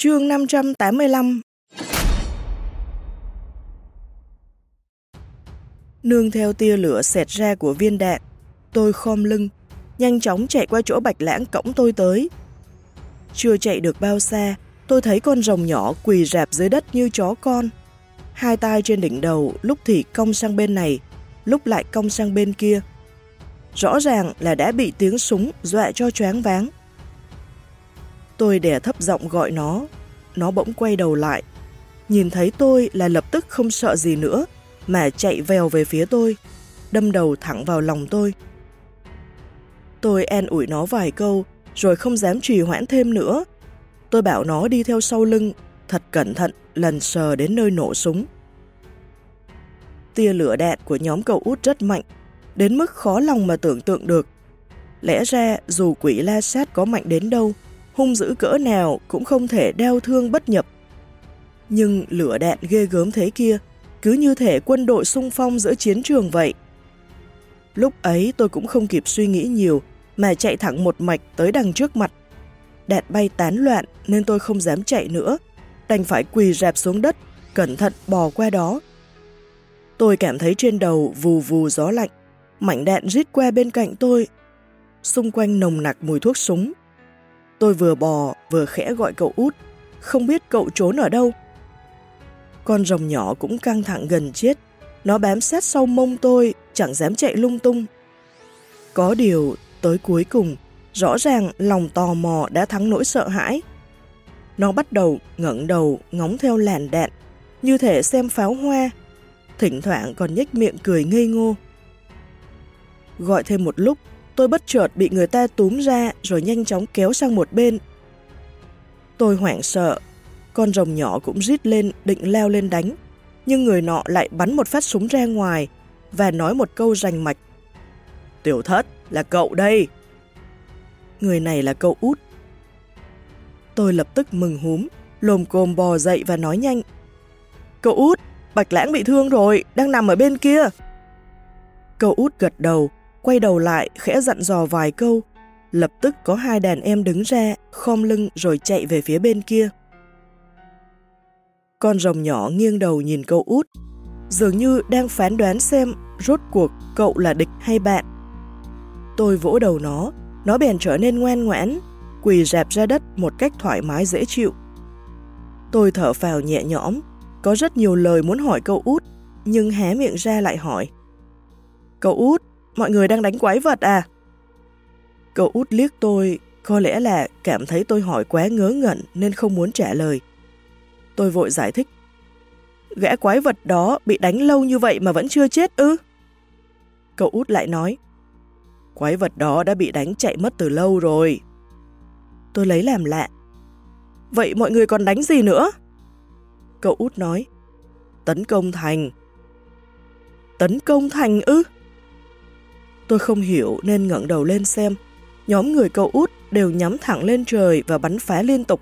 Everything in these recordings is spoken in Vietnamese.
Chương 585 Nương theo tia lửa xẹt ra của viên đạn, tôi khom lưng, nhanh chóng chạy qua chỗ bạch lãng cổng tôi tới. Chưa chạy được bao xa, tôi thấy con rồng nhỏ quỳ rạp dưới đất như chó con. Hai tay trên đỉnh đầu lúc thì cong sang bên này, lúc lại cong sang bên kia. Rõ ràng là đã bị tiếng súng dọa cho choáng váng. Tôi đè thấp giọng gọi nó, nó bỗng quay đầu lại. Nhìn thấy tôi là lập tức không sợ gì nữa, mà chạy vèo về phía tôi, đâm đầu thẳng vào lòng tôi. Tôi an ủi nó vài câu, rồi không dám trì hoãn thêm nữa. Tôi bảo nó đi theo sau lưng, thật cẩn thận, lần sờ đến nơi nổ súng. Tia lửa đạn của nhóm cậu út rất mạnh, đến mức khó lòng mà tưởng tượng được. Lẽ ra dù quỷ la sát có mạnh đến đâu, hung dữ cỡ nào cũng không thể đeo thương bất nhập. Nhưng lửa đạn ghê gớm thế kia, cứ như thể quân đội sung phong giữa chiến trường vậy. Lúc ấy tôi cũng không kịp suy nghĩ nhiều, mà chạy thẳng một mạch tới đằng trước mặt. Đạn bay tán loạn nên tôi không dám chạy nữa, đành phải quỳ rạp xuống đất, cẩn thận bò qua đó. Tôi cảm thấy trên đầu vù vù gió lạnh, mảnh đạn rít qua bên cạnh tôi. Xung quanh nồng nặc mùi thuốc súng. Tôi vừa bò vừa khẽ gọi cậu út, không biết cậu trốn ở đâu. Con rồng nhỏ cũng căng thẳng gần chết, nó bám sát sau mông tôi, chẳng dám chạy lung tung. Có điều, tới cuối cùng, rõ ràng lòng tò mò đã thắng nỗi sợ hãi. Nó bắt đầu ngẩng đầu ngóng theo làn đạn, như thể xem pháo hoa, thỉnh thoảng còn nhếch miệng cười ngây ngô. Gọi thêm một lúc, tôi bất chợt bị người ta túm ra rồi nhanh chóng kéo sang một bên. Tôi hoảng sợ, con rồng nhỏ cũng rít lên định leo lên đánh, nhưng người nọ lại bắn một phát súng ra ngoài và nói một câu rành mạch. Tiểu thất, là cậu đây. Người này là cậu út. Tôi lập tức mừng húm, lồm cồm bò dậy và nói nhanh. Cậu út, Bạch Lãng bị thương rồi, đang nằm ở bên kia. Cậu út gật đầu, quay đầu lại, khẽ dặn dò vài câu. Lập tức có hai đàn em đứng ra, khom lưng rồi chạy về phía bên kia. Con rồng nhỏ nghiêng đầu nhìn cậu út, dường như đang phán đoán xem rốt cuộc cậu là địch hay bạn. Tôi vỗ đầu nó, nó bèn trở nên ngoan ngoãn, quỳ rạp ra đất một cách thoải mái dễ chịu. Tôi thở phào nhẹ nhõm, có rất nhiều lời muốn hỏi cậu út, nhưng hé miệng ra lại hỏi. Cậu út, mọi người đang đánh quái vật à? Cậu út liếc tôi, có lẽ là cảm thấy tôi hỏi quá ngớ ngẩn nên không muốn trả lời. Tôi vội giải thích. Gã quái vật đó bị đánh lâu như vậy mà vẫn chưa chết ư? Cậu út lại nói. Quái vật đó đã bị đánh chạy mất từ lâu rồi. Tôi lấy làm lạ. Vậy mọi người còn đánh gì nữa? Cậu út nói. Tấn công thành. Tấn công thành ư? Tôi không hiểu nên ngẩng đầu lên xem. Nhóm người cậu út đều nhắm thẳng lên trời và bắn phá liên tục.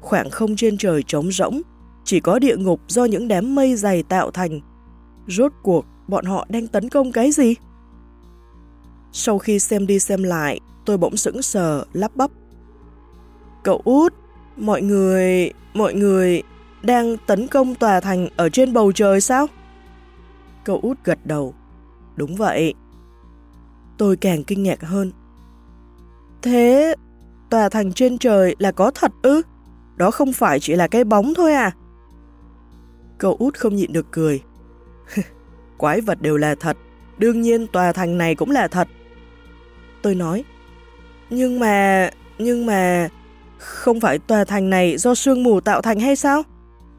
Khoảng không trên trời trống rỗng, chỉ có địa ngục do những đám mây dày tạo thành. Rốt cuộc, bọn họ đang tấn công cái gì? Sau khi xem đi xem lại, tôi bỗng sững sờ, lắp bắp. Cậu út, mọi người, mọi người đang tấn công tòa thành ở trên bầu trời sao? Cậu út gật đầu. Đúng vậy. Tôi càng kinh ngạc hơn. Thế, tòa thành trên trời là có thật ư? Đó không phải chỉ là cái bóng thôi à? Cậu út không nhịn được cười. Quái vật đều là thật, đương nhiên tòa thành này cũng là thật. Tôi nói, nhưng mà, nhưng mà, không phải tòa thành này do sương mù tạo thành hay sao?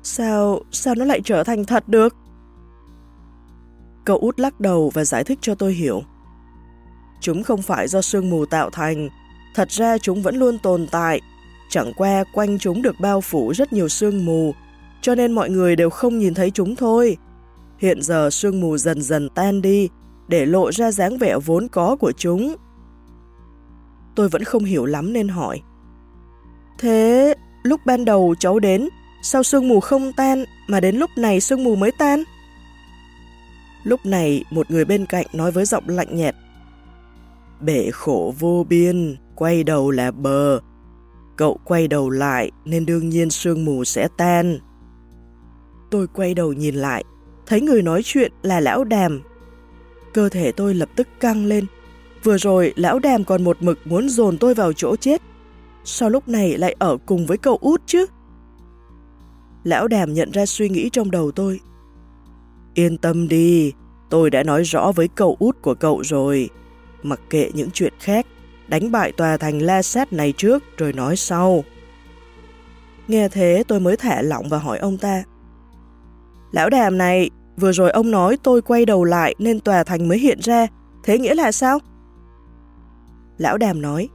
Sao, sao nó lại trở thành thật được? Cậu út lắc đầu và giải thích cho tôi hiểu. Chúng không phải do sương mù tạo thành, thật ra chúng vẫn luôn tồn tại, chẳng qua quanh chúng được bao phủ rất nhiều sương mù, cho nên mọi người đều không nhìn thấy chúng thôi. Hiện giờ sương mù dần dần tan đi, để lộ ra dáng vẻ vốn có của chúng. Tôi vẫn không hiểu lắm nên hỏi. Thế, lúc ban đầu cháu đến, sao sương mù không tan mà đến lúc này sương mù mới tan? Lúc này, một người bên cạnh nói với giọng lạnh nhẹt. Bể khổ vô biên, quay đầu là bờ. cậu quay đầu lại nên đương nhiên sương mù sẽ tan. Tôi quay đầu nhìn lại, thấy người nói chuyện là lão đàm. Cơ thể tôi lập tức căng lên. Vừa rồi lão đàm còn một mực muốn dồn tôi vào chỗ chết. Sao lúc này lại ở cùng với cậu út chứ? Lão đàm nhận ra suy nghĩ trong đầu tôi. Yên tâm đi, tôi đã nói rõ với cậu út của cậu rồi. Mặc kệ những chuyện khác, đánh bại tòa thành La Sát này trước rồi nói sau. Nghe thế tôi mới thả lỏng và hỏi ông ta. Lão đàm này, vừa rồi ông nói tôi quay đầu lại nên tòa thành mới hiện ra, thế nghĩa là sao? Lão đàm nói,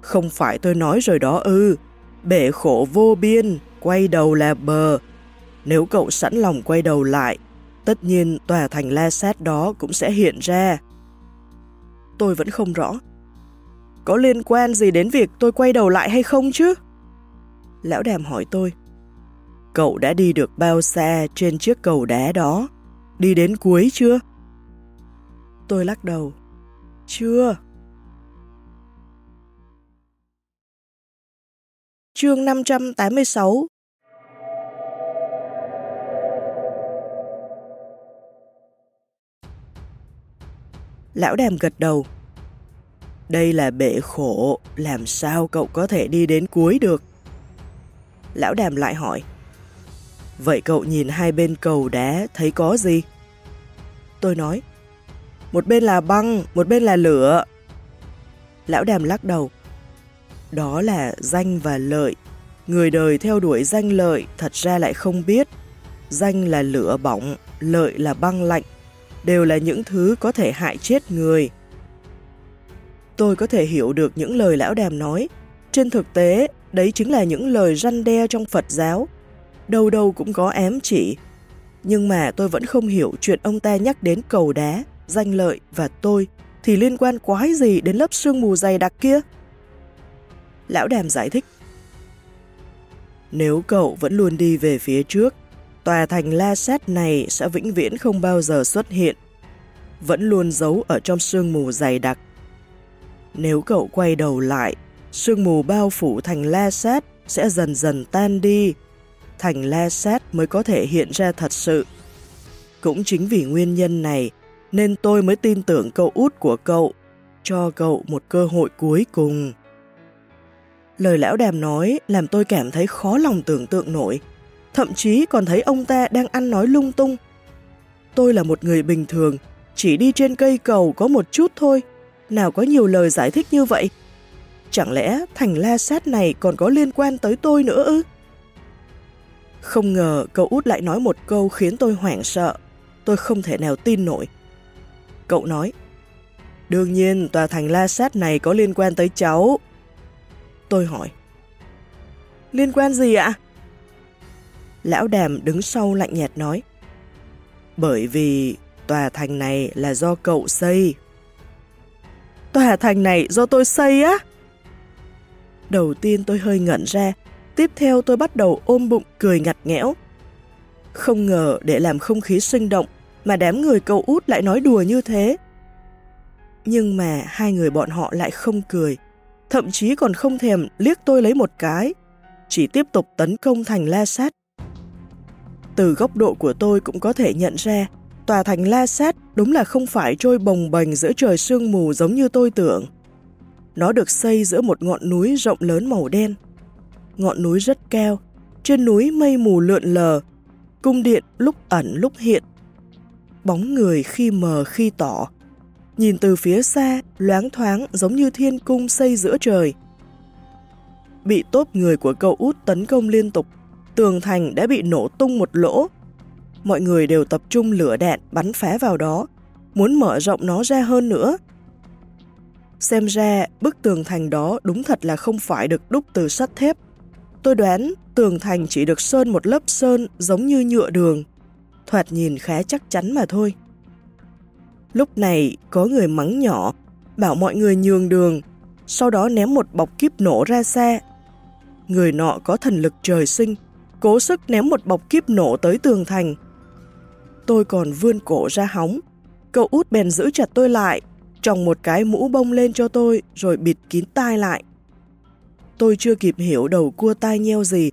không phải tôi nói rồi đó ư, bể khổ vô biên, quay đầu là bờ. Nếu cậu sẵn lòng quay đầu lại, tất nhiên tòa thành la sát đó cũng sẽ hiện ra. Tôi vẫn không rõ. Có liên quan gì đến việc tôi quay đầu lại hay không chứ? Lão đàm hỏi tôi. Cậu đã đi được bao xa trên chiếc cầu đá đó? Đi đến cuối chưa? Tôi lắc đầu. Chưa. Chương 586 Lão đàm gật đầu. Đây là bể khổ, làm sao cậu có thể đi đến cuối được? Lão đàm lại hỏi. Vậy cậu nhìn hai bên cầu đá thấy có gì? Tôi nói. Một bên là băng, một bên là lửa. Lão đàm lắc đầu. Đó là danh và lợi. Người đời theo đuổi danh lợi thật ra lại không biết. Danh là lửa bỏng, lợi là băng lạnh. Đều là những thứ có thể hại chết người. Tôi có thể hiểu được những lời lão đàm nói. Trên thực tế, đấy chính là những lời răn đe trong Phật giáo. Đâu đâu cũng có ém chỉ. Nhưng mà tôi vẫn không hiểu chuyện ông ta nhắc đến cầu đá, danh lợi và tôi thì liên quan quái gì đến lớp sương mù dày đặc kia? Lão đàm giải thích. Nếu cậu vẫn luôn đi về phía trước, tòa thành la sát này sẽ vĩnh viễn không bao giờ xuất hiện, vẫn luôn giấu ở trong sương mù dày đặc. Nếu cậu quay đầu lại, sương mù bao phủ thành la sát sẽ dần dần tan đi, thành la sát mới có thể hiện ra thật sự. Cũng chính vì nguyên nhân này nên tôi mới tin tưởng cậu út của cậu, cho cậu một cơ hội cuối cùng. Lời lão đàm nói làm tôi cảm thấy khó lòng tưởng tượng nổi, thậm chí còn thấy ông ta đang ăn nói lung tung. Tôi là một người bình thường, chỉ đi trên cây cầu có một chút thôi, nào có nhiều lời giải thích như vậy. Chẳng lẽ thành la sát này còn có liên quan tới tôi nữa ư? Không ngờ cậu út lại nói một câu khiến tôi hoảng sợ. Tôi không thể nào tin nổi. Cậu nói, đương nhiên tòa thành la sát này có liên quan tới cháu, Tôi hỏi. Liên quan gì ạ? Lão đàm đứng sau lạnh nhạt nói. Bởi vì tòa thành này là do cậu xây. Tòa thành này do tôi xây á? Đầu tiên tôi hơi ngẩn ra, tiếp theo tôi bắt đầu ôm bụng cười ngặt nghẽo. Không ngờ để làm không khí sinh động mà đám người cậu út lại nói đùa như thế. Nhưng mà hai người bọn họ lại không cười, thậm chí còn không thèm liếc tôi lấy một cái, chỉ tiếp tục tấn công thành la sát. Từ góc độ của tôi cũng có thể nhận ra, tòa thành la sát đúng là không phải trôi bồng bềnh giữa trời sương mù giống như tôi tưởng. Nó được xây giữa một ngọn núi rộng lớn màu đen. Ngọn núi rất cao, trên núi mây mù lượn lờ, cung điện lúc ẩn lúc hiện. Bóng người khi mờ khi tỏ, nhìn từ phía xa, loáng thoáng giống như thiên cung xây giữa trời. Bị tốp người của cậu út tấn công liên tục, tường thành đã bị nổ tung một lỗ. Mọi người đều tập trung lửa đạn bắn phá vào đó, muốn mở rộng nó ra hơn nữa. Xem ra, bức tường thành đó đúng thật là không phải được đúc từ sắt thép. Tôi đoán tường thành chỉ được sơn một lớp sơn giống như nhựa đường. Thoạt nhìn khá chắc chắn mà thôi. Lúc này có người mắng nhỏ, bảo mọi người nhường đường, sau đó ném một bọc kíp nổ ra xa. Người nọ có thần lực trời sinh, cố sức ném một bọc kíp nổ tới tường thành. Tôi còn vươn cổ ra hóng, cậu út bèn giữ chặt tôi lại, trồng một cái mũ bông lên cho tôi rồi bịt kín tai lại. tôi chưa kịp hiểu đầu cua tai nheo gì,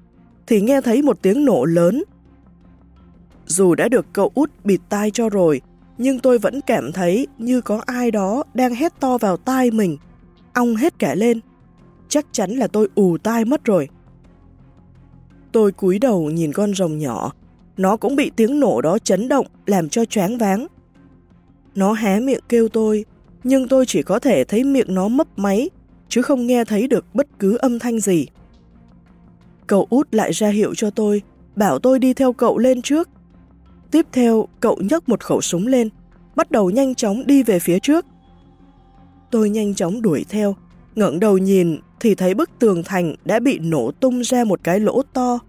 thì nghe thấy một tiếng nổ lớn. Dù đã được cậu út bịt tai cho rồi, nhưng tôi vẫn cảm thấy như có ai đó đang hét to vào tai mình, ong hết cả lên. Chắc chắn là tôi ù tai mất rồi. Tôi cúi đầu nhìn con rồng nhỏ, nó cũng bị tiếng nổ đó chấn động làm cho choáng váng. Nó hé miệng kêu tôi, nhưng tôi chỉ có thể thấy miệng nó mấp máy, chứ không nghe thấy được bất cứ âm thanh gì. Cậu út lại ra hiệu cho tôi, bảo tôi đi theo cậu lên trước. Tiếp theo, cậu nhấc một khẩu súng lên, bắt đầu nhanh chóng đi về phía trước. Tôi nhanh chóng đuổi theo, ngẩng đầu nhìn thì thấy bức tường thành đã bị nổ tung ra một cái lỗ to.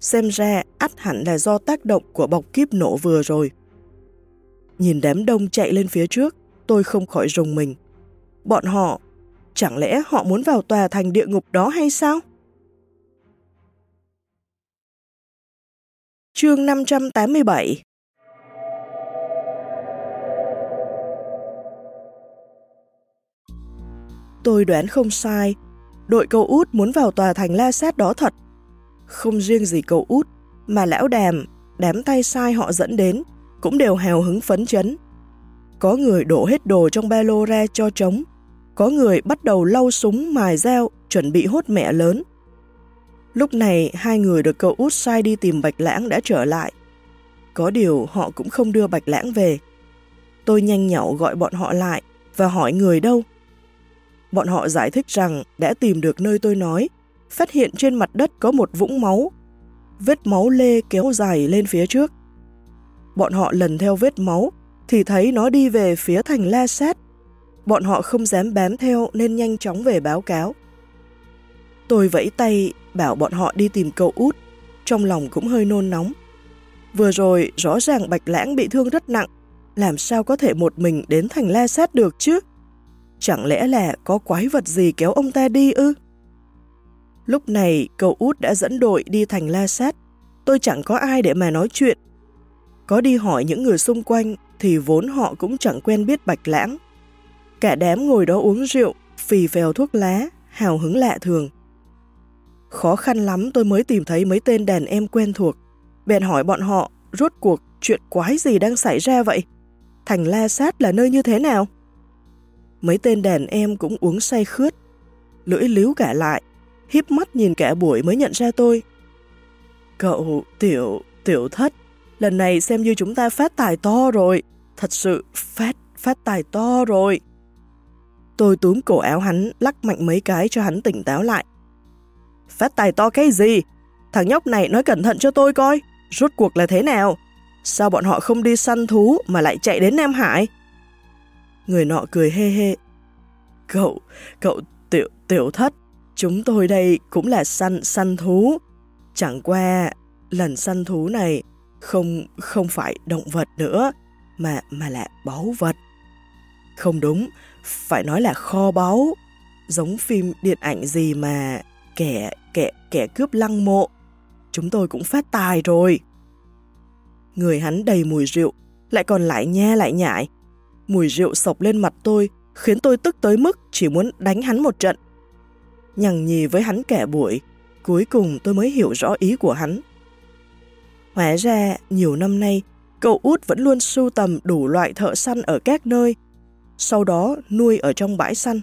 Xem ra ắt hẳn là do tác động của bọc kíp nổ vừa rồi. Nhìn đám đông chạy lên phía trước, tôi không khỏi rùng mình. Bọn họ, chẳng lẽ họ muốn vào tòa thành địa ngục đó hay sao? Chương 587 Tôi đoán không sai, đội cậu út muốn vào tòa thành La Sát đó thật. Không riêng gì cậu út, mà lão đàm, đám tay sai họ dẫn đến, cũng đều hào hứng phấn chấn. Có người đổ hết đồ trong ba lô ra cho trống, có người bắt đầu lau súng mài dao, chuẩn bị hốt mẹ lớn. Lúc này, hai người được cậu út sai đi tìm Bạch Lãng đã trở lại. Có điều họ cũng không đưa Bạch Lãng về. Tôi nhanh nhậu gọi bọn họ lại và hỏi người đâu. Bọn họ giải thích rằng đã tìm được nơi tôi nói, phát hiện trên mặt đất có một vũng máu. Vết máu lê kéo dài lên phía trước. Bọn họ lần theo vết máu thì thấy nó đi về phía thành La Sát. Bọn họ không dám bám theo nên nhanh chóng về báo cáo. Tôi vẫy tay bảo bọn họ đi tìm cậu út, trong lòng cũng hơi nôn nóng. Vừa rồi rõ ràng Bạch Lãng bị thương rất nặng, làm sao có thể một mình đến thành La Sát được chứ? Chẳng lẽ là có quái vật gì kéo ông ta đi ư? Lúc này cậu út đã dẫn đội đi thành La Sát, tôi chẳng có ai để mà nói chuyện. Có đi hỏi những người xung quanh thì vốn họ cũng chẳng quen biết Bạch Lãng. Cả đám ngồi đó uống rượu, phì phèo thuốc lá, hào hứng lạ thường. Khó khăn lắm tôi mới tìm thấy mấy tên đàn em quen thuộc. Bèn hỏi bọn họ, rốt cuộc chuyện quái gì đang xảy ra vậy? Thành La Sát là nơi như thế nào? Mấy tên đàn em cũng uống say khướt. Lưỡi líu cả lại, híp mắt nhìn cả buổi mới nhận ra tôi. Cậu, tiểu, tiểu thất, lần này xem như chúng ta phát tài to rồi. Thật sự, phát, phát tài to rồi. Tôi túm cổ áo hắn, lắc mạnh mấy cái cho hắn tỉnh táo lại. Phát tài to cái gì? Thằng nhóc này nói cẩn thận cho tôi coi, rốt cuộc là thế nào? Sao bọn họ không đi săn thú mà lại chạy đến Nam Hải? Người nọ cười hê hê. Cậu, cậu tiểu, tiểu thất, chúng tôi đây cũng là săn săn thú. Chẳng qua, lần săn thú này không không phải động vật nữa, mà mà là báu vật. Không đúng, phải nói là kho báu, giống phim điện ảnh gì mà kẻ kẻ kẻ cướp lăng mộ. Chúng tôi cũng phát tài rồi. Người hắn đầy mùi rượu, lại còn lại nha lại nhại, Mùi rượu sộc lên mặt tôi, khiến tôi tức tới mức chỉ muốn đánh hắn một trận. Nhằng nhì với hắn kẻ buổi, cuối cùng tôi mới hiểu rõ ý của hắn. Hóa ra, nhiều năm nay, cậu út vẫn luôn sưu tầm đủ loại thợ săn ở các nơi, sau đó nuôi ở trong bãi săn.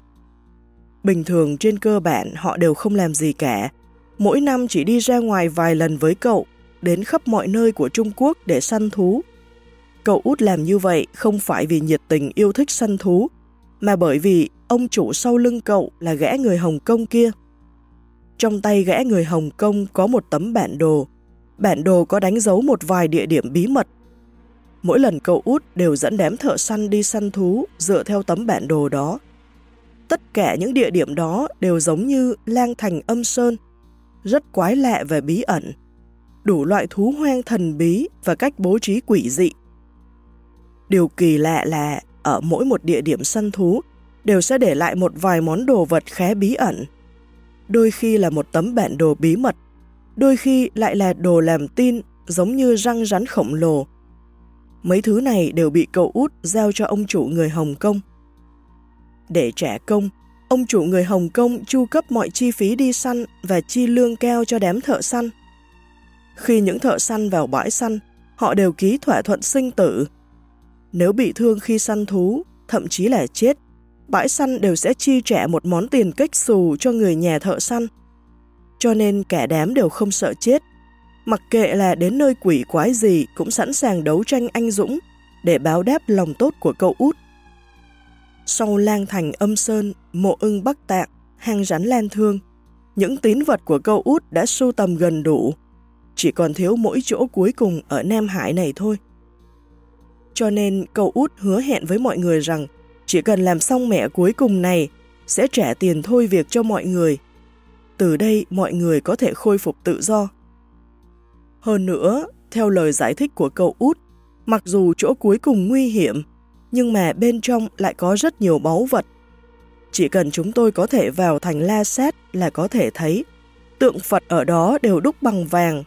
Bình thường trên cơ bản họ đều không làm gì cả, mỗi năm chỉ đi ra ngoài vài lần với cậu, đến khắp mọi nơi của Trung Quốc để săn thú, Cậu út làm như vậy không phải vì nhiệt tình yêu thích săn thú, mà bởi vì ông chủ sau lưng cậu là gã người Hồng Kông kia. Trong tay gã người Hồng Kông có một tấm bản đồ. Bản đồ có đánh dấu một vài địa điểm bí mật. Mỗi lần cậu út đều dẫn đám thợ săn đi săn thú dựa theo tấm bản đồ đó. Tất cả những địa điểm đó đều giống như lang thành âm sơn, rất quái lạ và bí ẩn. Đủ loại thú hoang thần bí và cách bố trí quỷ dị Điều kỳ lạ là ở mỗi một địa điểm săn thú đều sẽ để lại một vài món đồ vật khá bí ẩn. Đôi khi là một tấm bản đồ bí mật, đôi khi lại là đồ làm tin giống như răng rắn khổng lồ. Mấy thứ này đều bị cậu út giao cho ông chủ người Hồng Kông. Để trả công, Ông chủ người Hồng Kông chu cấp mọi chi phí đi săn và chi lương cao cho đám thợ săn. Khi những thợ săn vào bãi săn, họ đều ký thỏa thuận sinh tử. Nếu bị thương khi săn thú, thậm chí là chết, bãi săn đều sẽ chi trả một món tiền kích xù cho người nhà thợ săn. Cho nên cả đám đều không sợ chết. Mặc kệ là đến nơi quỷ quái gì cũng sẵn sàng đấu tranh anh dũng để báo đáp lòng tốt của cậu út. Sau lang thành âm sơn, mộ ưng bắc tạng, hang rắn lan thương, những tín vật của cậu út đã sưu tầm gần đủ, chỉ còn thiếu mỗi chỗ cuối cùng ở Nam Hải này thôi. Cho nên cậu út hứa hẹn với mọi người rằng chỉ cần làm xong mẹ cuối cùng này sẽ trả tiền thôi việc cho mọi người. Từ đây mọi người có thể khôi phục tự do. Hơn nữa, theo lời giải thích của cậu út, mặc dù chỗ cuối cùng nguy hiểm, nhưng mà bên trong lại có rất nhiều báu vật. Chỉ cần chúng tôi có thể vào thành La Sát là có thể thấy, tượng Phật ở đó đều đúc bằng vàng.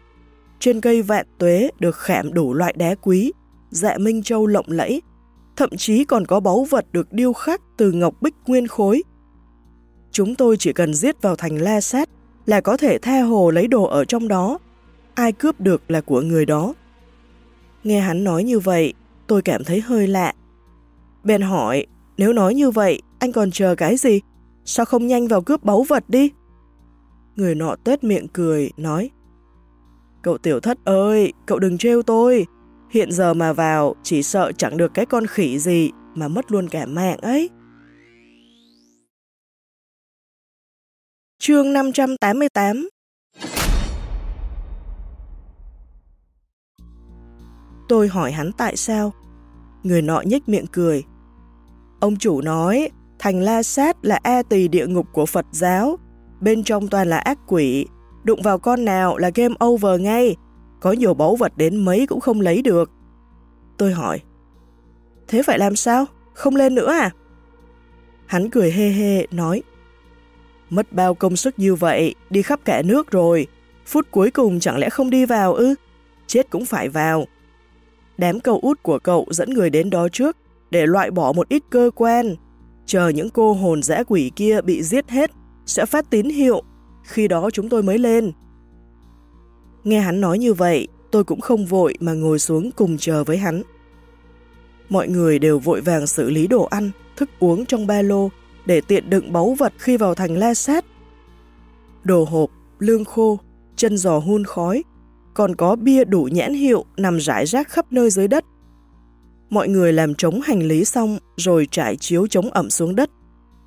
Trên cây vạn tuế được khảm đủ loại đá quý, dạ minh châu lộng lẫy, thậm chí còn có báu vật được điêu khắc từ ngọc bích nguyên khối. Chúng tôi chỉ cần giết vào thành La Sát là có thể tha hồ lấy đồ ở trong đó. Ai cướp được là của người đó. Nghe hắn nói như vậy, tôi cảm thấy hơi lạ. Bèn hỏi, nếu nói như vậy, anh còn chờ cái gì? Sao không nhanh vào cướp báu vật đi? Người nọ tết miệng cười, nói Cậu tiểu thất ơi, cậu đừng trêu tôi. Hiện giờ mà vào, chỉ sợ chẳng được cái con khỉ gì mà mất luôn cả mạng ấy. Chương 588 Tôi hỏi hắn tại sao. Người nọ nhếch miệng cười. Ông chủ nói, thành La Sát là E tỳ địa ngục của Phật giáo, bên trong toàn là ác quỷ, đụng vào con nào là game over ngay, có nhiều báu vật đến mấy cũng không lấy được. Tôi hỏi, thế phải làm sao? Không lên nữa à? Hắn cười hê hê, nói, mất bao công sức như vậy, đi khắp cả nước rồi, phút cuối cùng chẳng lẽ không đi vào ư? Chết cũng phải vào. Đám cầu út của cậu dẫn người đến đó trước, để loại bỏ một ít cơ quan. Chờ những cô hồn dã quỷ kia bị giết hết, sẽ phát tín hiệu, khi đó chúng tôi mới lên. Nghe hắn nói như vậy, tôi cũng không vội mà ngồi xuống cùng chờ với hắn. Mọi người đều vội vàng xử lý đồ ăn, thức uống trong ba lô để tiện đựng báu vật khi vào thành la sát. Đồ hộp, lương khô, chân giò hun khói, còn có bia đủ nhãn hiệu nằm rải rác khắp nơi dưới đất. Mọi người làm trống hành lý xong rồi trải chiếu chống ẩm xuống đất,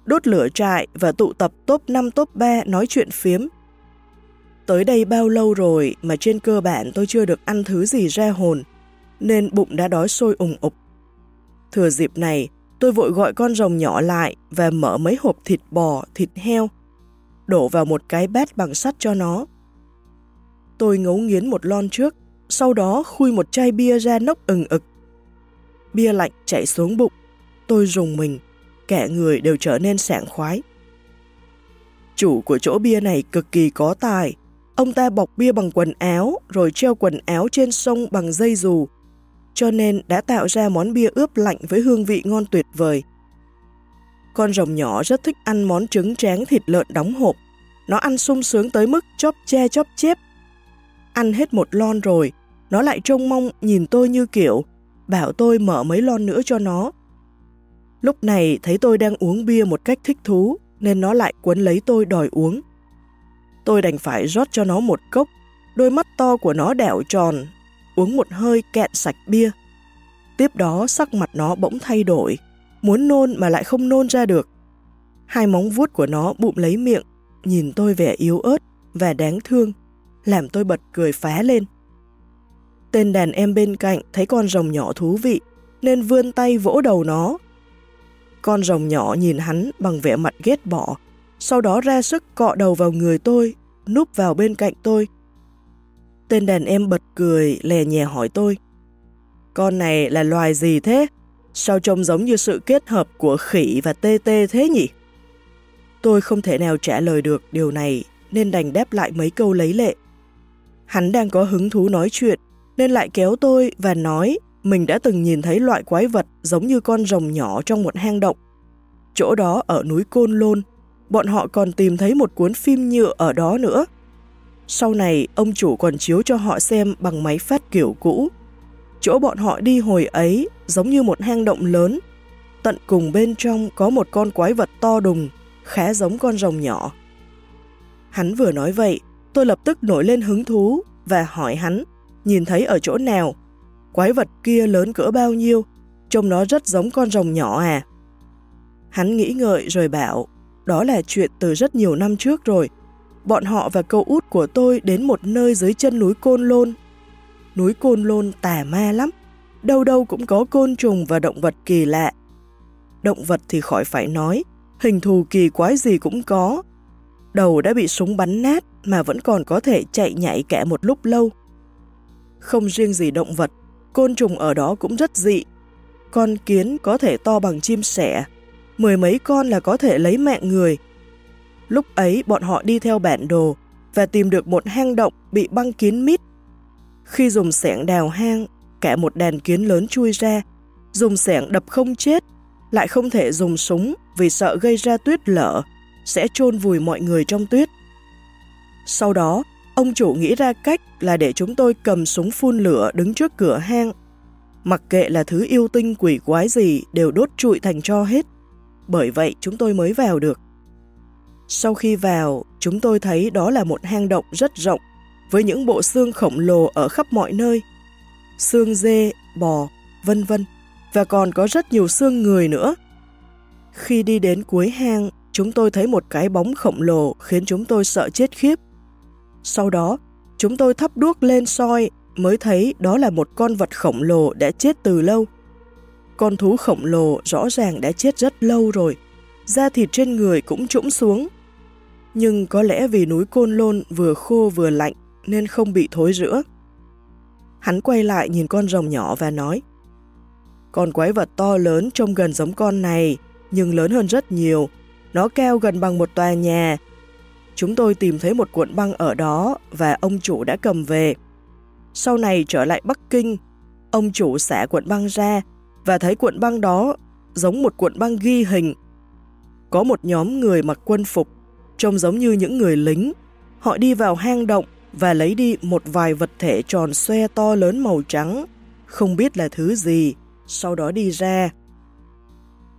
đốt lửa trại và tụ tập top 5 top 3 nói chuyện phiếm. Tới đây bao lâu rồi mà trên cơ bản tôi chưa được ăn thứ gì ra hồn, nên bụng đã đói sôi ủng ục. Thừa dịp này, tôi vội gọi con rồng nhỏ lại và mở mấy hộp thịt bò, thịt heo, đổ vào một cái bát bằng sắt cho nó. Tôi ngấu nghiến một lon trước, sau đó khui một chai bia ra nốc ừng ực. Bia lạnh chảy xuống bụng, tôi rùng mình, cả người đều trở nên sảng khoái. Chủ của chỗ bia này cực kỳ có tài, ông ta bọc bia bằng quần áo rồi treo quần áo trên sông bằng dây dù, cho nên đã tạo ra món bia ướp lạnh với hương vị ngon tuyệt vời. Con rồng nhỏ rất thích ăn món trứng tráng thịt lợn đóng hộp. Nó ăn sung sướng tới mức chóp che chóp chép. Ăn hết một lon rồi, nó lại trông mong nhìn tôi như kiểu, bảo tôi mở mấy lon nữa cho nó. Lúc này thấy tôi đang uống bia một cách thích thú, nên nó lại quấn lấy tôi đòi uống. Tôi đành phải rót cho nó một cốc, đôi mắt to của nó đảo tròn, uống một hơi kẹn sạch bia. Tiếp đó sắc mặt nó bỗng thay đổi, muốn nôn mà lại không nôn ra được. Hai móng vuốt của nó bụm lấy miệng, nhìn tôi vẻ yếu ớt và đáng thương, làm tôi bật cười phá lên. Tên đàn em bên cạnh thấy con rồng nhỏ thú vị, nên vươn tay vỗ đầu nó. Con rồng nhỏ nhìn hắn bằng vẻ mặt ghét bỏ, sau đó ra sức cọ đầu vào người tôi, núp vào bên cạnh tôi. Tên đàn em bật cười, lè nhẹ hỏi tôi. Con này là loài gì thế? Sao trông giống như sự kết hợp của khỉ và tê tê thế nhỉ? Tôi không thể nào trả lời được điều này nên đành đáp lại mấy câu lấy lệ. Hắn đang có hứng thú nói chuyện nên lại kéo tôi và nói mình đã từng nhìn thấy loại quái vật giống như con rồng nhỏ trong một hang động. Chỗ đó ở núi Côn Lôn, bọn họ còn tìm thấy một cuốn phim nhựa ở đó nữa. Sau này, ông chủ còn chiếu cho họ xem bằng máy phát kiểu cũ. Chỗ bọn họ đi hồi ấy giống như một hang động lớn. Tận cùng bên trong có một con quái vật to đùng, khá giống con rồng nhỏ. Hắn vừa nói vậy, tôi lập tức nổi lên hứng thú và hỏi hắn, nhìn thấy ở chỗ nào, quái vật kia lớn cỡ bao nhiêu, trông nó rất giống con rồng nhỏ à. Hắn nghĩ ngợi rồi bảo, đó là chuyện từ rất nhiều năm trước rồi. Bọn họ và cậu út của tôi đến một nơi dưới chân núi Côn Lôn. Núi Côn Lôn tà ma lắm, đâu đâu cũng có côn trùng và động vật kỳ lạ. Động vật thì khỏi phải nói, hình thù kỳ quái gì cũng có. Đầu đã bị súng bắn nát mà vẫn còn có thể chạy nhảy kẻ một lúc lâu. Không riêng gì động vật, côn trùng ở đó cũng rất dị. Con kiến có thể to bằng chim sẻ, mười mấy con là có thể lấy mạng người. Lúc ấy bọn họ đi theo bản đồ và tìm được một hang động bị băng kín mít. Khi dùng sẻng đào hang, cả một đàn kiến lớn chui ra, dùng sẻng đập không chết, lại không thể dùng súng vì sợ gây ra tuyết lở, sẽ chôn vùi mọi người trong tuyết. Sau đó, ông chủ nghĩ ra cách là để chúng tôi cầm súng phun lửa đứng trước cửa hang. Mặc kệ là thứ yêu tinh quỷ quái gì đều đốt trụi thành cho hết bởi vậy chúng tôi mới vào được. Sau khi vào, chúng tôi thấy đó là một hang động rất rộng, với những bộ xương khổng lồ ở khắp mọi nơi. Xương dê, bò, vân vân, và còn có rất nhiều xương người nữa. Khi đi đến cuối hang, chúng tôi thấy một cái bóng khổng lồ khiến chúng tôi sợ chết khiếp. Sau đó, chúng tôi thắp đuốc lên soi mới thấy đó là một con vật khổng lồ đã chết từ lâu. Con thú khổng lồ rõ ràng đã chết rất lâu rồi, da thịt trên người cũng trũng xuống. Nhưng có lẽ vì núi Côn Lôn vừa khô vừa lạnh nên không bị thối rữa. Hắn quay lại nhìn con rồng nhỏ và nói Con quái vật to lớn trông gần giống con này, nhưng lớn hơn rất nhiều. Nó cao gần bằng một tòa nhà. Chúng tôi tìm thấy một cuộn băng ở đó và ông chủ đã cầm về. Sau này trở lại Bắc Kinh, ông chủ xả cuộn băng ra và thấy cuộn băng đó giống một cuộn băng ghi hình. Có một nhóm người mặc quân phục, trông giống như những người lính. Họ đi vào hang động và lấy đi một vài vật thể tròn xoe to lớn màu trắng, không biết là thứ gì, sau đó đi ra.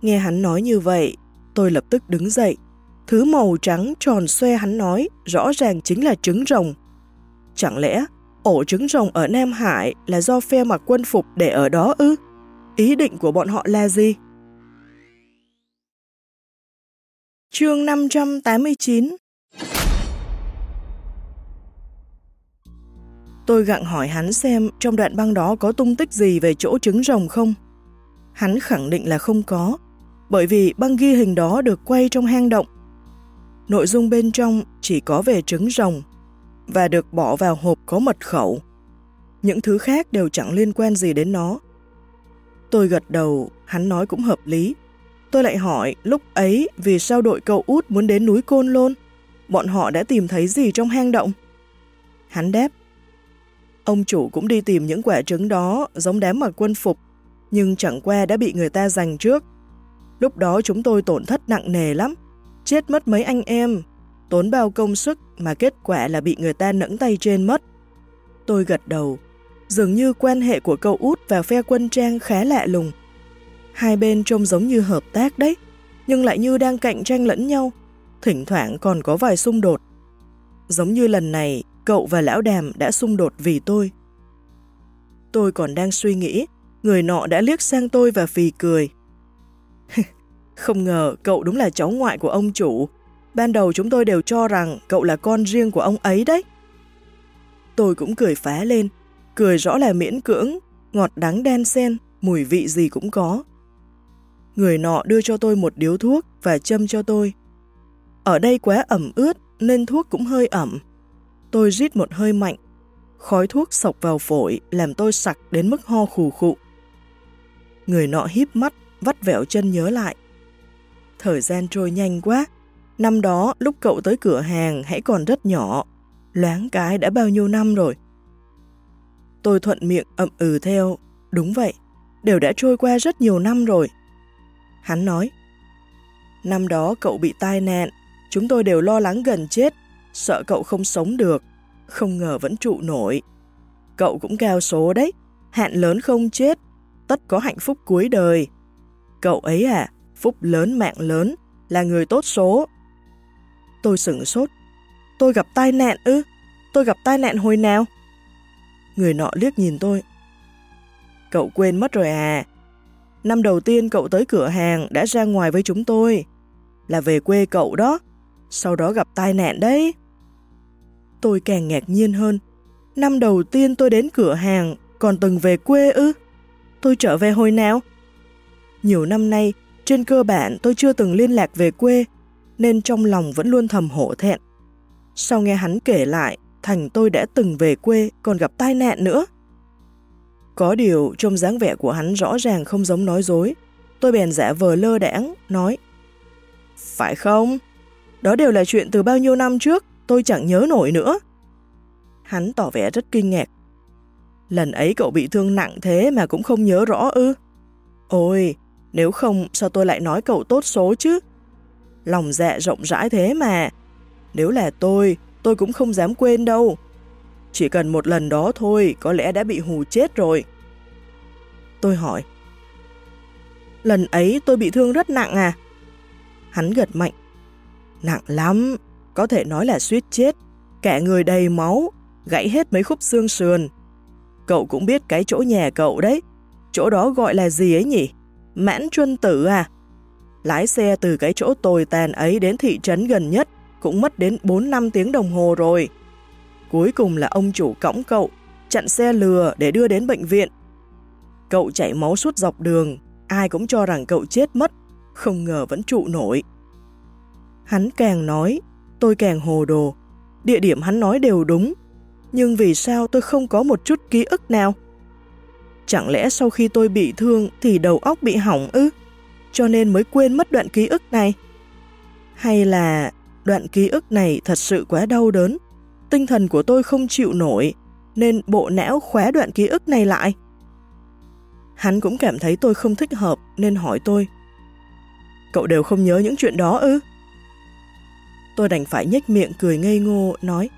Nghe hắn nói như vậy, tôi lập tức đứng dậy. Thứ màu trắng tròn xoe hắn nói rõ ràng chính là trứng rồng. Chẳng lẽ ổ trứng rồng ở Nam Hải là do phe mặc quân phục để ở đó ư? Ý định của bọn họ là gì? Chương 589 Tôi gặng hỏi hắn xem trong đoạn băng đó có tung tích gì về chỗ trứng rồng không? Hắn khẳng định là không có, bởi vì băng ghi hình đó được quay trong hang động. Nội dung bên trong chỉ có về trứng rồng và được bỏ vào hộp có mật khẩu. Những thứ khác đều chẳng liên quan gì đến nó. Tôi gật đầu, hắn nói cũng hợp lý. Tôi lại hỏi lúc ấy vì sao đội cậu út muốn đến núi Côn Lôn? Bọn họ đã tìm thấy gì trong hang động? Hắn đáp. Ông chủ cũng đi tìm những quả trứng đó giống đám mặc quân phục, nhưng chẳng qua đã bị người ta giành trước. Lúc đó chúng tôi tổn thất nặng nề lắm, chết mất mấy anh em, tốn bao công sức mà kết quả là bị người ta nẫng tay trên mất. Tôi gật đầu, Dường như quan hệ của cậu út và phe quân trang khá lạ lùng. Hai bên trông giống như hợp tác đấy, nhưng lại như đang cạnh tranh lẫn nhau, thỉnh thoảng còn có vài xung đột. Giống như lần này, cậu và lão đàm đã xung đột vì tôi. Tôi còn đang suy nghĩ, người nọ đã liếc sang tôi và phì cười. Không ngờ cậu đúng là cháu ngoại của ông chủ. Ban đầu chúng tôi đều cho rằng cậu là con riêng của ông ấy đấy. Tôi cũng cười phá lên, cười rõ là miễn cưỡng, ngọt đắng đen xen, mùi vị gì cũng có. Người nọ đưa cho tôi một điếu thuốc và châm cho tôi. Ở đây quá ẩm ướt nên thuốc cũng hơi ẩm. Tôi rít một hơi mạnh, khói thuốc sọc vào phổi làm tôi sặc đến mức ho khù khụ. Người nọ híp mắt, vắt vẹo chân nhớ lại. Thời gian trôi nhanh quá, năm đó lúc cậu tới cửa hàng hãy còn rất nhỏ, loáng cái đã bao nhiêu năm rồi. Tôi thuận miệng ậm ừ theo. Đúng vậy, đều đã trôi qua rất nhiều năm rồi. Hắn nói, năm đó cậu bị tai nạn, Chúng tôi đều lo lắng gần chết, sợ cậu không sống được, không ngờ vẫn trụ nổi. Cậu cũng cao số đấy, hạn lớn không chết, tất có hạnh phúc cuối đời. Cậu ấy à, phúc lớn mạng lớn, là người tốt số. Tôi sửng sốt. Tôi gặp tai nạn ư? Tôi gặp tai nạn hồi nào? Người nọ liếc nhìn tôi. Cậu quên mất rồi à? Năm đầu tiên cậu tới cửa hàng đã ra ngoài với chúng tôi. Là về quê cậu đó. Sau đó gặp tai nạn đấy. Tôi càng ngạc nhiên hơn. Năm đầu tiên tôi đến cửa hàng còn từng về quê ư? Tôi trở về hồi nào? Nhiều năm nay, trên cơ bản tôi chưa từng liên lạc về quê, nên trong lòng vẫn luôn thầm hổ thẹn. Sau nghe hắn kể lại, Thành tôi đã từng về quê còn gặp tai nạn nữa. Có điều trong dáng vẻ của hắn rõ ràng không giống nói dối. Tôi bèn giả vờ lơ đãng nói Phải không? Đó đều là chuyện từ bao nhiêu năm trước, tôi chẳng nhớ nổi nữa. Hắn tỏ vẻ rất kinh ngạc. Lần ấy cậu bị thương nặng thế mà cũng không nhớ rõ ư. Ôi, nếu không sao tôi lại nói cậu tốt số chứ? Lòng dạ rộng rãi thế mà. Nếu là tôi, tôi cũng không dám quên đâu. Chỉ cần một lần đó thôi, có lẽ đã bị hù chết rồi. Tôi hỏi. Lần ấy tôi bị thương rất nặng à? Hắn gật mạnh. Nặng lắm, có thể nói là suýt chết. Cả người đầy máu, gãy hết mấy khúc xương sườn. Cậu cũng biết cái chỗ nhà cậu đấy. Chỗ đó gọi là gì ấy nhỉ? Mãn Chuân Tử à? Lái xe từ cái chỗ tồi tàn ấy đến thị trấn gần nhất cũng mất đến 4-5 tiếng đồng hồ rồi. Cuối cùng là ông chủ cõng cậu, chặn xe lừa để đưa đến bệnh viện. Cậu chảy máu suốt dọc đường, ai cũng cho rằng cậu chết mất, không ngờ vẫn trụ nổi. Hắn càng nói, tôi càng hồ đồ. Địa điểm hắn nói đều đúng, nhưng vì sao tôi không có một chút ký ức nào? Chẳng lẽ sau khi tôi bị thương thì đầu óc bị hỏng ư? Cho nên mới quên mất đoạn ký ức này? Hay là đoạn ký ức này thật sự quá đau đớn, tinh thần của tôi không chịu nổi, nên bộ não khóa đoạn ký ức này lại? Hắn cũng cảm thấy tôi không thích hợp nên hỏi tôi. Cậu đều không nhớ những chuyện đó ư? Tôi đành phải nhếch miệng cười ngây ngô, nói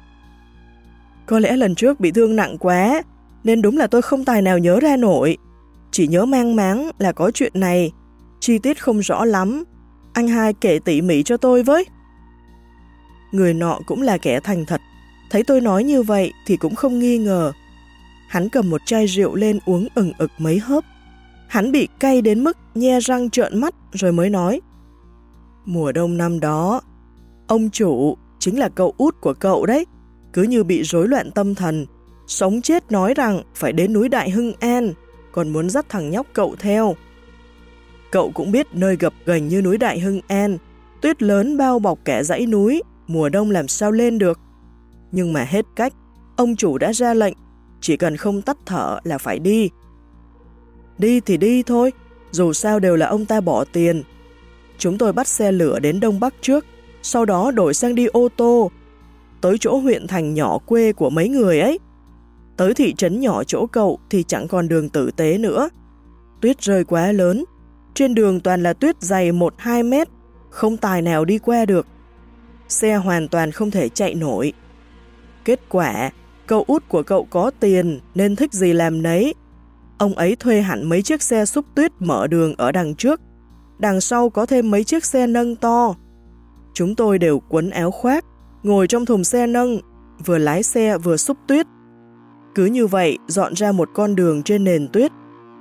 Có lẽ lần trước bị thương nặng quá, nên đúng là tôi không tài nào nhớ ra nổi. Chỉ nhớ mang máng là có chuyện này, chi tiết không rõ lắm. Anh hai kể tỉ mỉ cho tôi với. Người nọ cũng là kẻ thành thật, thấy tôi nói như vậy thì cũng không nghi ngờ. Hắn cầm một chai rượu lên uống ừng ực mấy hớp. Hắn bị cay đến mức nhe răng trợn mắt rồi mới nói. Mùa đông năm đó, ông chủ chính là cậu út của cậu đấy, cứ như bị rối loạn tâm thần, Sống chết nói rằng phải đến núi Đại Hưng An, còn muốn dắt thằng nhóc cậu theo. Cậu cũng biết nơi gập gành như núi Đại Hưng An, tuyết lớn bao bọc kẻ dãy núi, mùa đông làm sao lên được. Nhưng mà hết cách, ông chủ đã ra lệnh, chỉ cần không tắt thở là phải đi. Đi thì đi thôi, dù sao đều là ông ta bỏ tiền. Chúng tôi bắt xe lửa đến Đông Bắc trước, sau đó đổi sang đi ô tô, tới chỗ huyện thành nhỏ quê của mấy người ấy. Tới thị trấn nhỏ chỗ cậu thì chẳng còn đường tử tế nữa. Tuyết rơi quá lớn, trên đường toàn là tuyết dày 1-2 mét, không tài nào đi qua được. Xe hoàn toàn không thể chạy nổi. Kết quả, cậu út của cậu có tiền nên thích gì làm nấy. Ông ấy thuê hẳn mấy chiếc xe xúc tuyết mở đường ở đằng trước. Đằng sau có thêm mấy chiếc xe nâng to. Chúng tôi đều quấn áo khoác, ngồi trong thùng xe nâng, vừa lái xe vừa xúc tuyết. Cứ như vậy dọn ra một con đường trên nền tuyết,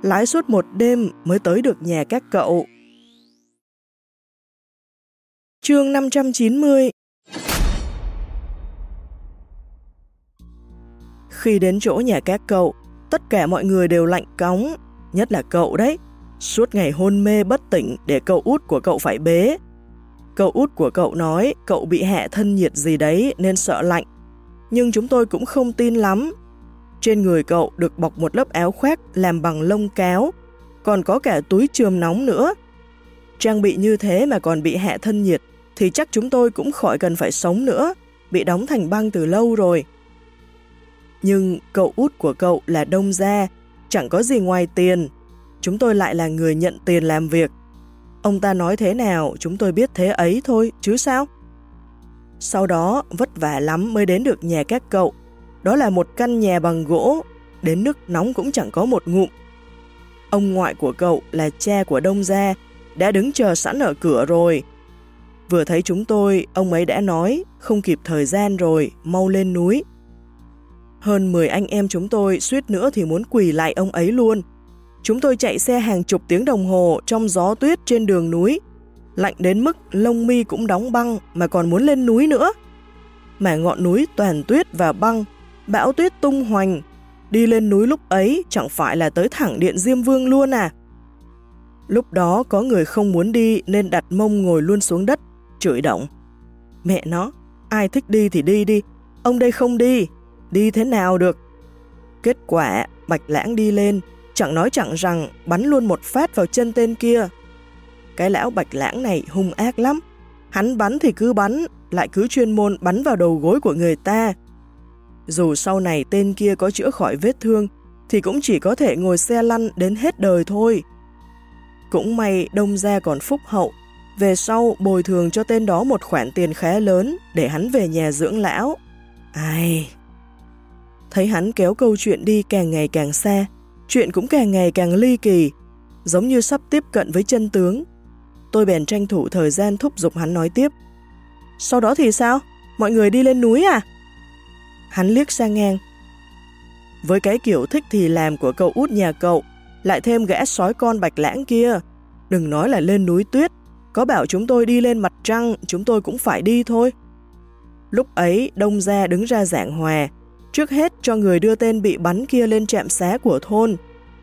lái suốt một đêm mới tới được nhà các cậu. Chương 590 Khi đến chỗ nhà các cậu, tất cả mọi người đều lạnh cóng, nhất là cậu đấy. Suốt ngày hôn mê bất tỉnh để cậu út của cậu phải bế. Cậu út của cậu nói cậu bị hạ thân nhiệt gì đấy nên sợ lạnh. Nhưng chúng tôi cũng không tin lắm trên người cậu được bọc một lớp áo khoác làm bằng lông cáo, còn có cả túi chườm nóng nữa. Trang bị như thế mà còn bị hạ thân nhiệt, thì chắc chúng tôi cũng khỏi cần phải sống nữa, bị đóng thành băng từ lâu rồi. Nhưng cậu út của cậu là đông gia, chẳng có gì ngoài tiền. Chúng tôi lại là người nhận tiền làm việc. Ông ta nói thế nào chúng tôi biết thế ấy thôi, chứ sao? Sau đó vất vả lắm mới đến được nhà các cậu. Đó là một căn nhà bằng gỗ, đến nước nóng cũng chẳng có một ngụm. Ông ngoại của cậu là cha của Đông Gia, đã đứng chờ sẵn ở cửa rồi. Vừa thấy chúng tôi, ông ấy đã nói, không kịp thời gian rồi, mau lên núi. Hơn 10 anh em chúng tôi suýt nữa thì muốn quỳ lại ông ấy luôn. Chúng tôi chạy xe hàng chục tiếng đồng hồ trong gió tuyết trên đường núi, lạnh đến mức lông mi cũng đóng băng mà còn muốn lên núi nữa. Mà ngọn núi toàn tuyết và băng, bão tuyết tung hoành, đi lên núi lúc ấy chẳng phải là tới thẳng điện Diêm Vương luôn à. Lúc đó có người không muốn đi nên đặt mông ngồi luôn xuống đất, chửi động. Mẹ nó, ai thích đi thì đi đi, ông đây không đi, đi thế nào được. Kết quả, Bạch Lãng đi lên, chẳng nói chẳng rằng bắn luôn một phát vào chân tên kia. Cái lão Bạch Lãng này hung ác lắm, hắn bắn thì cứ bắn, lại cứ chuyên môn bắn vào đầu gối của người ta. Dù sau này tên kia có chữa khỏi vết thương, thì cũng chỉ có thể ngồi xe lăn đến hết đời thôi. Cũng may đông gia còn phúc hậu, về sau bồi thường cho tên đó một khoản tiền khá lớn để hắn về nhà dưỡng lão. Ai... Thấy hắn kéo câu chuyện đi càng ngày càng xa, chuyện cũng càng ngày càng ly kỳ, giống như sắp tiếp cận với chân tướng. Tôi bèn tranh thủ thời gian thúc giục hắn nói tiếp. Sau đó thì sao? Mọi người đi lên núi à? Hắn liếc sang ngang. Với cái kiểu thích thì làm của cậu út nhà cậu, lại thêm gã sói con bạch lãng kia. Đừng nói là lên núi tuyết, có bảo chúng tôi đi lên mặt trăng, chúng tôi cũng phải đi thôi. Lúc ấy, Đông Gia đứng ra giảng hòa, trước hết cho người đưa tên bị bắn kia lên trạm xá của thôn,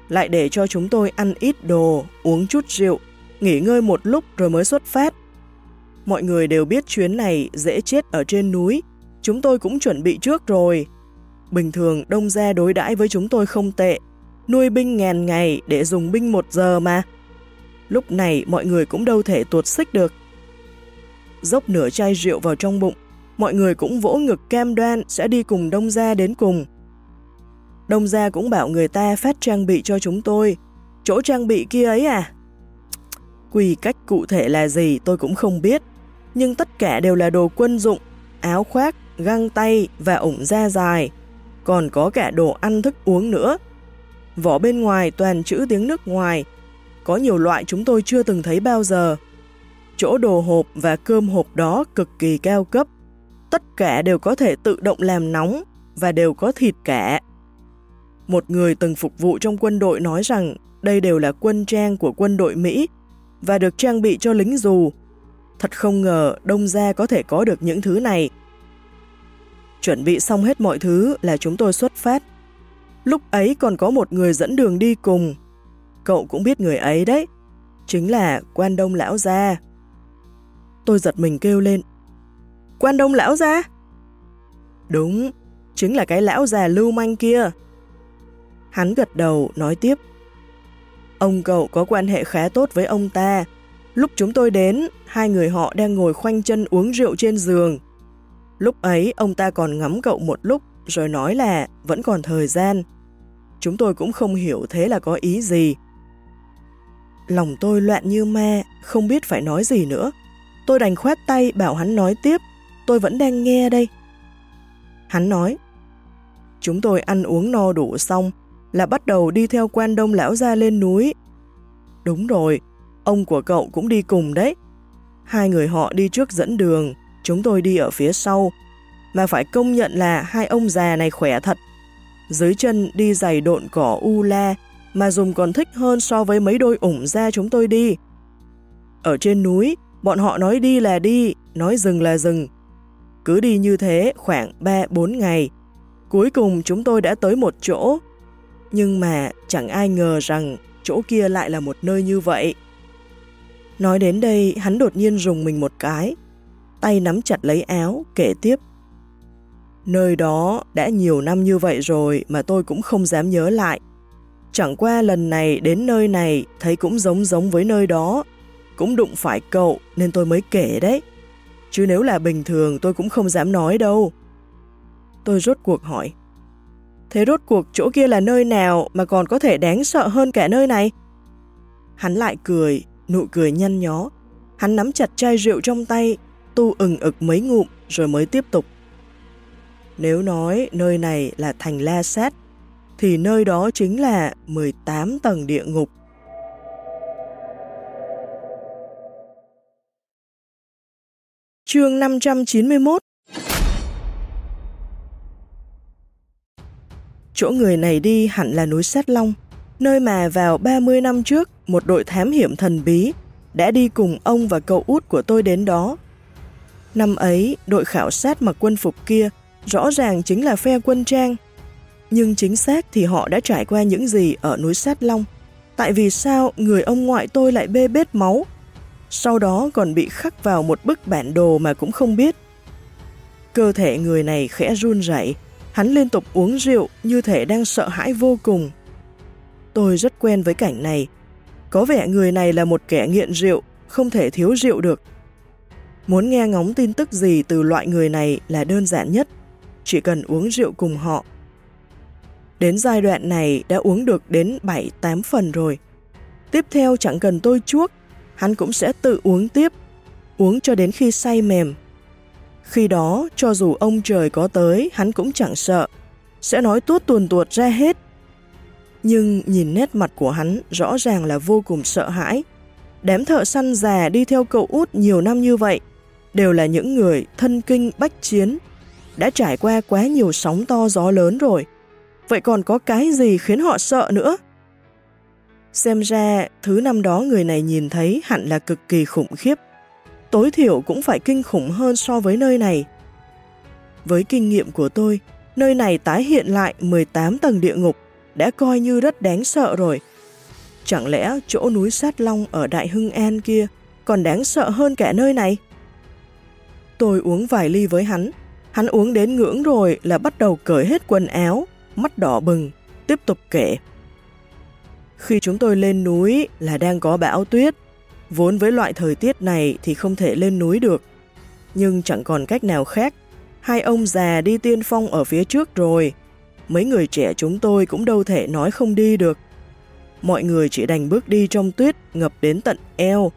lại để cho chúng tôi ăn ít đồ, uống chút rượu, nghỉ ngơi một lúc rồi mới xuất phát. Mọi người đều biết chuyến này dễ chết ở trên núi, chúng tôi cũng chuẩn bị trước rồi. Bình thường Đông Gia đối đãi với chúng tôi không tệ, nuôi binh ngàn ngày để dùng binh một giờ mà. Lúc này mọi người cũng đâu thể tuột xích được. Dốc nửa chai rượu vào trong bụng, mọi người cũng vỗ ngực cam đoan sẽ đi cùng Đông Gia đến cùng. Đông Gia cũng bảo người ta phát trang bị cho chúng tôi. Chỗ trang bị kia ấy à? Quy cách cụ thể là gì tôi cũng không biết, nhưng tất cả đều là đồ quân dụng, áo khoác, găng tay và ủng da dài, còn có cả đồ ăn thức uống nữa. Vỏ bên ngoài toàn chữ tiếng nước ngoài, có nhiều loại chúng tôi chưa từng thấy bao giờ. Chỗ đồ hộp và cơm hộp đó cực kỳ cao cấp, tất cả đều có thể tự động làm nóng và đều có thịt cả. Một người từng phục vụ trong quân đội nói rằng đây đều là quân trang của quân đội Mỹ và được trang bị cho lính dù. Thật không ngờ Đông Gia có thể có được những thứ này. Chuẩn bị xong hết mọi thứ là chúng tôi xuất phát. Lúc ấy còn có một người dẫn đường đi cùng. Cậu cũng biết người ấy đấy. Chính là quan đông lão gia. Tôi giật mình kêu lên. Quan đông lão gia? Đúng, chính là cái lão già lưu manh kia. Hắn gật đầu, nói tiếp. Ông cậu có quan hệ khá tốt với ông ta. Lúc chúng tôi đến, hai người họ đang ngồi khoanh chân uống rượu trên giường. Lúc ấy, ông ta còn ngắm cậu một lúc, rồi nói là vẫn còn thời gian. Chúng tôi cũng không hiểu thế là có ý gì. Lòng tôi loạn như ma, không biết phải nói gì nữa. Tôi đành khoát tay bảo hắn nói tiếp, tôi vẫn đang nghe đây. Hắn nói, chúng tôi ăn uống no đủ xong, là bắt đầu đi theo quan đông lão ra lên núi. Đúng rồi, ông của cậu cũng đi cùng đấy. Hai người họ đi trước dẫn đường, chúng tôi đi ở phía sau. Mà phải công nhận là hai ông già này khỏe thật. Dưới chân đi giày độn cỏ u la, mà dùng còn thích hơn so với mấy đôi ủng da chúng tôi đi. Ở trên núi, bọn họ nói đi là đi, nói dừng là dừng. Cứ đi như thế khoảng 3-4 ngày. Cuối cùng chúng tôi đã tới một chỗ nhưng mà chẳng ai ngờ rằng chỗ kia lại là một nơi như vậy. Nói đến đây, hắn đột nhiên rùng mình một cái, tay nắm chặt lấy áo, kể tiếp. Nơi đó đã nhiều năm như vậy rồi mà tôi cũng không dám nhớ lại. Chẳng qua lần này đến nơi này thấy cũng giống giống với nơi đó, cũng đụng phải cậu nên tôi mới kể đấy. Chứ nếu là bình thường tôi cũng không dám nói đâu. Tôi rốt cuộc hỏi. Thế rốt cuộc chỗ kia là nơi nào mà còn có thể đáng sợ hơn cả nơi này? Hắn lại cười, nụ cười nhăn nhó. Hắn nắm chặt chai rượu trong tay, tu ừng ực mấy ngụm rồi mới tiếp tục. Nếu nói nơi này là thành La Sát, thì nơi đó chính là 18 tầng địa ngục. Chương 591 Chỗ người này đi hẳn là núi Sát Long, nơi mà vào 30 năm trước một đội thám hiểm thần bí đã đi cùng ông và cậu út của tôi đến đó. Năm ấy, đội khảo sát mặc quân phục kia rõ ràng chính là phe quân trang. Nhưng chính xác thì họ đã trải qua những gì ở núi Sát Long. Tại vì sao người ông ngoại tôi lại bê bết máu? Sau đó còn bị khắc vào một bức bản đồ mà cũng không biết. Cơ thể người này khẽ run rẩy, hắn liên tục uống rượu như thể đang sợ hãi vô cùng. Tôi rất quen với cảnh này. Có vẻ người này là một kẻ nghiện rượu, không thể thiếu rượu được. Muốn nghe ngóng tin tức gì từ loại người này là đơn giản nhất, chỉ cần uống rượu cùng họ. Đến giai đoạn này đã uống được đến 7-8 phần rồi. Tiếp theo chẳng cần tôi chuốc, hắn cũng sẽ tự uống tiếp, uống cho đến khi say mềm. Khi đó, cho dù ông trời có tới, hắn cũng chẳng sợ, sẽ nói tuốt tuồn tuột ra hết. Nhưng nhìn nét mặt của hắn rõ ràng là vô cùng sợ hãi. Đám thợ săn già đi theo cậu út nhiều năm như vậy, đều là những người thân kinh bách chiến, đã trải qua quá nhiều sóng to gió lớn rồi. Vậy còn có cái gì khiến họ sợ nữa? Xem ra, thứ năm đó người này nhìn thấy hẳn là cực kỳ khủng khiếp. Tối thiểu cũng phải kinh khủng hơn so với nơi này. Với kinh nghiệm của tôi, nơi này tái hiện lại 18 tầng địa ngục đã coi như rất đáng sợ rồi. Chẳng lẽ chỗ núi Sát Long ở Đại Hưng An kia còn đáng sợ hơn cả nơi này? Tôi uống vài ly với hắn. Hắn uống đến ngưỡng rồi là bắt đầu cởi hết quần áo, mắt đỏ bừng, tiếp tục kể. Khi chúng tôi lên núi là đang có bão tuyết, vốn với loại thời tiết này thì không thể lên núi được. Nhưng chẳng còn cách nào khác, hai ông già đi tiên phong ở phía trước rồi, mấy người trẻ chúng tôi cũng đâu thể nói không đi được. Mọi người chỉ đành bước đi trong tuyết ngập đến tận eo,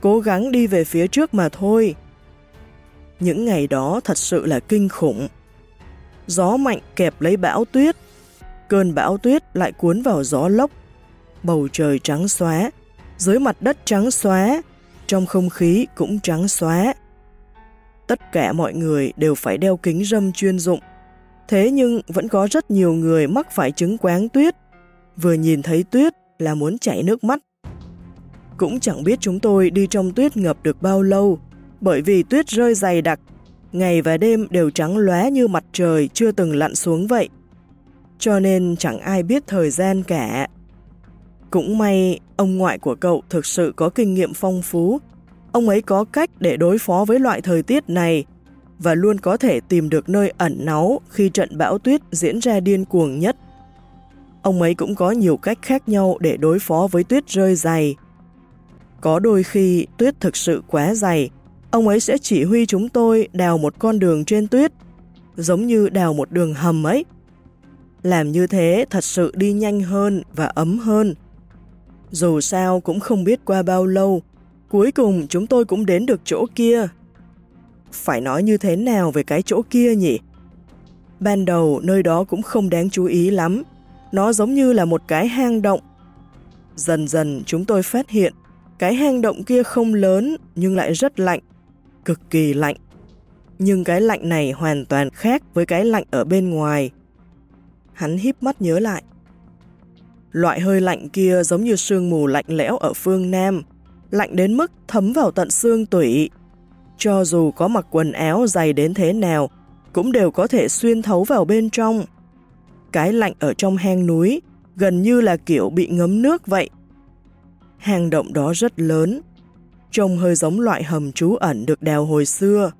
cố gắng đi về phía trước mà thôi. Những ngày đó thật sự là kinh khủng. Gió mạnh kẹp lấy bão tuyết, cơn bão tuyết lại cuốn vào gió lốc. Bầu trời trắng xóa, dưới mặt đất trắng xóa, trong không khí cũng trắng xóa. Tất cả mọi người đều phải đeo kính râm chuyên dụng. Thế nhưng vẫn có rất nhiều người mắc phải chứng quáng tuyết. Vừa nhìn thấy tuyết là muốn chảy nước mắt. Cũng chẳng biết chúng tôi đi trong tuyết ngập được bao lâu, bởi vì tuyết rơi dày đặc, ngày và đêm đều trắng lóe như mặt trời chưa từng lặn xuống vậy. Cho nên chẳng ai biết thời gian cả. Cũng may, ông ngoại của cậu thực sự có kinh nghiệm phong phú. Ông ấy có cách để đối phó với loại thời tiết này và luôn có thể tìm được nơi ẩn náu khi trận bão tuyết diễn ra điên cuồng nhất. Ông ấy cũng có nhiều cách khác nhau để đối phó với tuyết rơi dày. Có đôi khi tuyết thực sự quá dày, Ông ấy sẽ chỉ huy chúng tôi đào một con đường trên tuyết, giống như đào một đường hầm ấy. Làm như thế thật sự đi nhanh hơn và ấm hơn. Dù sao cũng không biết qua bao lâu, cuối cùng chúng tôi cũng đến được chỗ kia. Phải nói như thế nào về cái chỗ kia nhỉ? Ban đầu nơi đó cũng không đáng chú ý lắm, nó giống như là một cái hang động. Dần dần chúng tôi phát hiện, cái hang động kia không lớn nhưng lại rất lạnh cực kỳ lạnh. Nhưng cái lạnh này hoàn toàn khác với cái lạnh ở bên ngoài. Hắn híp mắt nhớ lại. Loại hơi lạnh kia giống như sương mù lạnh lẽo ở phương Nam, lạnh đến mức thấm vào tận xương tủy. Cho dù có mặc quần áo dày đến thế nào, cũng đều có thể xuyên thấu vào bên trong. Cái lạnh ở trong hang núi gần như là kiểu bị ngấm nước vậy. Hang động đó rất lớn, trông hơi giống loại hầm trú ẩn được đào hồi xưa.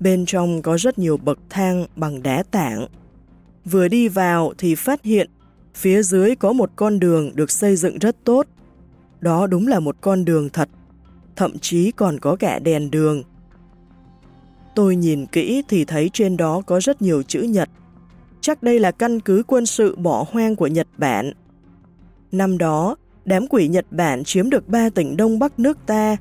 Bên trong có rất nhiều bậc thang bằng đá tảng. Vừa đi vào thì phát hiện phía dưới có một con đường được xây dựng rất tốt. Đó đúng là một con đường thật, thậm chí còn có cả đèn đường. Tôi nhìn kỹ thì thấy trên đó có rất nhiều chữ Nhật. Chắc đây là căn cứ quân sự bỏ hoang của Nhật Bản. Năm đó, đám quỷ Nhật Bản chiếm được ba tỉnh Đông Bắc nước ta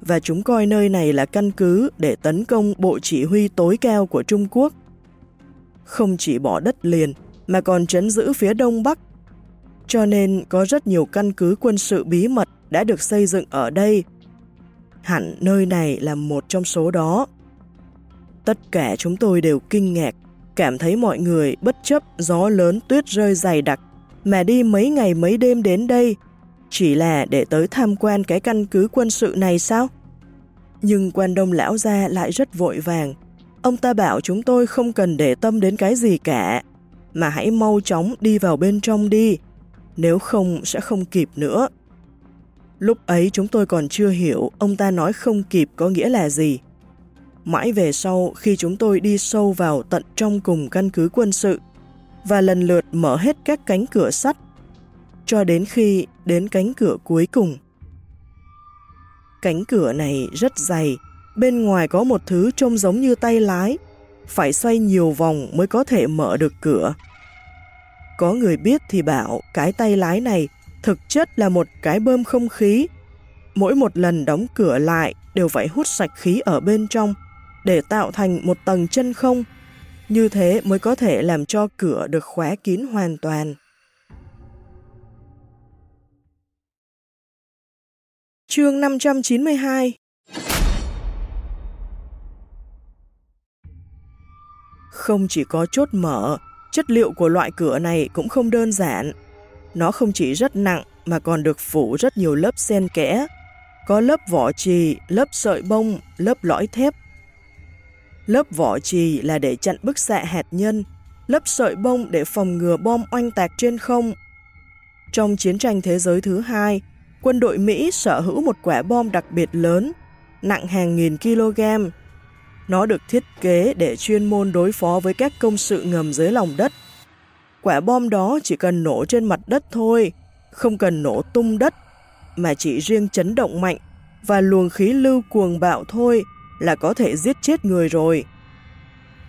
và chúng coi nơi này là căn cứ để tấn công bộ chỉ huy tối cao của Trung Quốc. Không chỉ bỏ đất liền, mà còn trấn giữ phía đông bắc. Cho nên có rất nhiều căn cứ quân sự bí mật đã được xây dựng ở đây. Hẳn nơi này là một trong số đó. Tất cả chúng tôi đều kinh ngạc, cảm thấy mọi người bất chấp gió lớn tuyết rơi dày đặc mà đi mấy ngày mấy đêm đến đây chỉ là để tới tham quan cái căn cứ quân sự này sao? Nhưng quan đông lão gia lại rất vội vàng. Ông ta bảo chúng tôi không cần để tâm đến cái gì cả, mà hãy mau chóng đi vào bên trong đi, nếu không sẽ không kịp nữa. Lúc ấy chúng tôi còn chưa hiểu ông ta nói không kịp có nghĩa là gì. Mãi về sau khi chúng tôi đi sâu vào tận trong cùng căn cứ quân sự và lần lượt mở hết các cánh cửa sắt cho đến khi đến cánh cửa cuối cùng. Cánh cửa này rất dày, bên ngoài có một thứ trông giống như tay lái, phải xoay nhiều vòng mới có thể mở được cửa. Có người biết thì bảo cái tay lái này thực chất là một cái bơm không khí. Mỗi một lần đóng cửa lại đều phải hút sạch khí ở bên trong để tạo thành một tầng chân không. Như thế mới có thể làm cho cửa được khóa kín hoàn toàn. Chương 592 Không chỉ có chốt mở, chất liệu của loại cửa này cũng không đơn giản. Nó không chỉ rất nặng mà còn được phủ rất nhiều lớp xen kẽ. Có lớp vỏ trì, lớp sợi bông, lớp lõi thép. Lớp vỏ trì là để chặn bức xạ hạt nhân, lớp sợi bông để phòng ngừa bom oanh tạc trên không. Trong chiến tranh thế giới thứ hai, quân đội Mỹ sở hữu một quả bom đặc biệt lớn, nặng hàng nghìn kg. Nó được thiết kế để chuyên môn đối phó với các công sự ngầm dưới lòng đất. Quả bom đó chỉ cần nổ trên mặt đất thôi, không cần nổ tung đất, mà chỉ riêng chấn động mạnh và luồng khí lưu cuồng bạo thôi là có thể giết chết người rồi.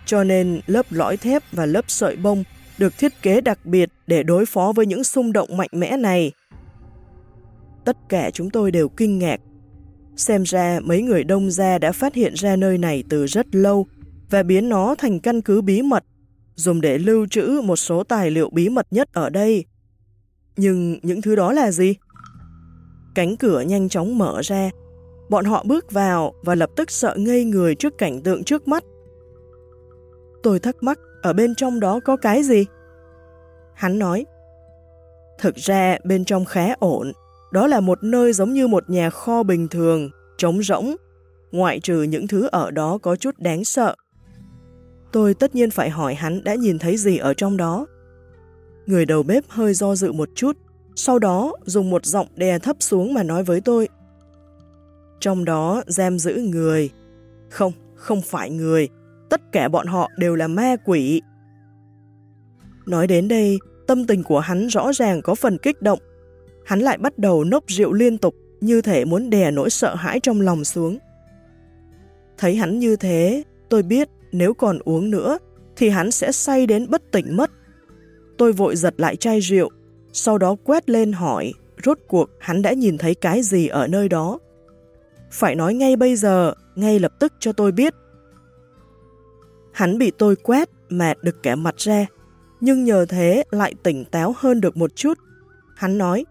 Cho nên lớp lõi thép và lớp sợi bông được thiết kế đặc biệt để đối phó với những xung động mạnh mẽ này. Tất cả chúng tôi đều kinh ngạc. Xem ra mấy người đông gia đã phát hiện ra nơi này từ rất lâu và biến nó thành căn cứ bí mật, dùng để lưu trữ một số tài liệu bí mật nhất ở đây. Nhưng những thứ đó là gì? Cánh cửa nhanh chóng mở ra, bọn họ bước vào và lập tức sợ ngây người trước cảnh tượng trước mắt. Tôi thắc mắc, ở bên trong đó có cái gì? Hắn nói, Thực ra bên trong khá ổn, đó là một nơi giống như một nhà kho bình thường, trống rỗng, ngoại trừ những thứ ở đó có chút đáng sợ. Tôi tất nhiên phải hỏi hắn đã nhìn thấy gì ở trong đó. Người đầu bếp hơi do dự một chút, sau đó dùng một giọng đè thấp xuống mà nói với tôi. Trong đó giam giữ người. Không, không phải người. Tất cả bọn họ đều là ma quỷ. Nói đến đây, tâm tình của hắn rõ ràng có phần kích động hắn lại bắt đầu nốc rượu liên tục, như thể muốn đè nỗi sợ hãi trong lòng xuống. Thấy hắn như thế, tôi biết nếu còn uống nữa, thì hắn sẽ say đến bất tỉnh mất. Tôi vội giật lại chai rượu, sau đó quét lên hỏi, rốt cuộc hắn đã nhìn thấy cái gì ở nơi đó. Phải nói ngay bây giờ, ngay lập tức cho tôi biết. Hắn bị tôi quét mệt được kẻ mặt ra, nhưng nhờ thế lại tỉnh táo hơn được một chút. Hắn nói,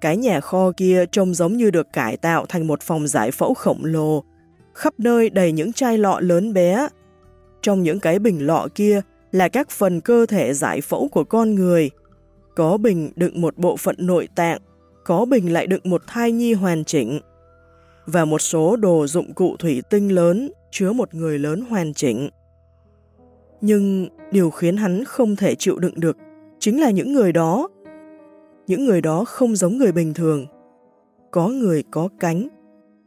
cái nhà kho kia trông giống như được cải tạo thành một phòng giải phẫu khổng lồ, khắp nơi đầy những chai lọ lớn bé. Trong những cái bình lọ kia là các phần cơ thể giải phẫu của con người. Có bình đựng một bộ phận nội tạng, có bình lại đựng một thai nhi hoàn chỉnh. Và một số đồ dụng cụ thủy tinh lớn chứa một người lớn hoàn chỉnh. Nhưng điều khiến hắn không thể chịu đựng được chính là những người đó những người đó không giống người bình thường. Có người có cánh,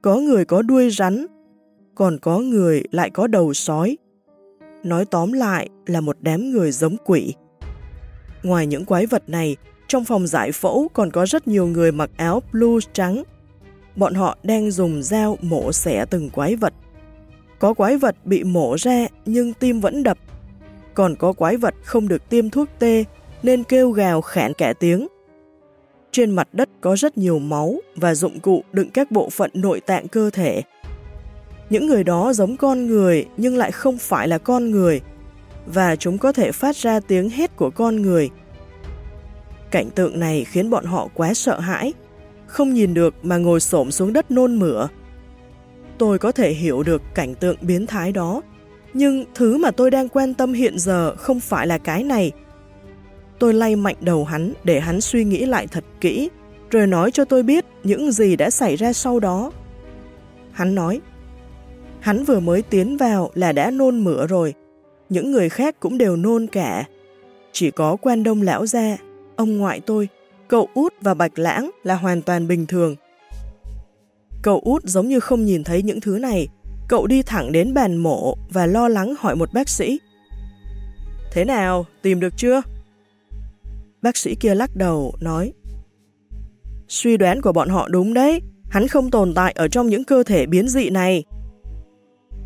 có người có đuôi rắn, còn có người lại có đầu sói. Nói tóm lại là một đám người giống quỷ. Ngoài những quái vật này, trong phòng giải phẫu còn có rất nhiều người mặc áo blue trắng. Bọn họ đang dùng dao mổ xẻ từng quái vật. Có quái vật bị mổ ra nhưng tim vẫn đập. Còn có quái vật không được tiêm thuốc tê nên kêu gào khản cả tiếng trên mặt đất có rất nhiều máu và dụng cụ đựng các bộ phận nội tạng cơ thể. Những người đó giống con người nhưng lại không phải là con người, và chúng có thể phát ra tiếng hét của con người. Cảnh tượng này khiến bọn họ quá sợ hãi, không nhìn được mà ngồi xổm xuống đất nôn mửa. Tôi có thể hiểu được cảnh tượng biến thái đó, nhưng thứ mà tôi đang quan tâm hiện giờ không phải là cái này. Tôi lay mạnh đầu hắn để hắn suy nghĩ lại thật kỹ, rồi nói cho tôi biết những gì đã xảy ra sau đó. Hắn nói, hắn vừa mới tiến vào là đã nôn mửa rồi, những người khác cũng đều nôn cả. Chỉ có quan đông lão gia, ông ngoại tôi, cậu út và bạch lãng là hoàn toàn bình thường. Cậu út giống như không nhìn thấy những thứ này, cậu đi thẳng đến bàn mổ và lo lắng hỏi một bác sĩ. Thế nào, tìm được chưa? Bác sĩ kia lắc đầu, nói Suy đoán của bọn họ đúng đấy, hắn không tồn tại ở trong những cơ thể biến dị này.